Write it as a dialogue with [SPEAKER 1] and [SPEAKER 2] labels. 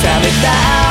[SPEAKER 1] 覚めた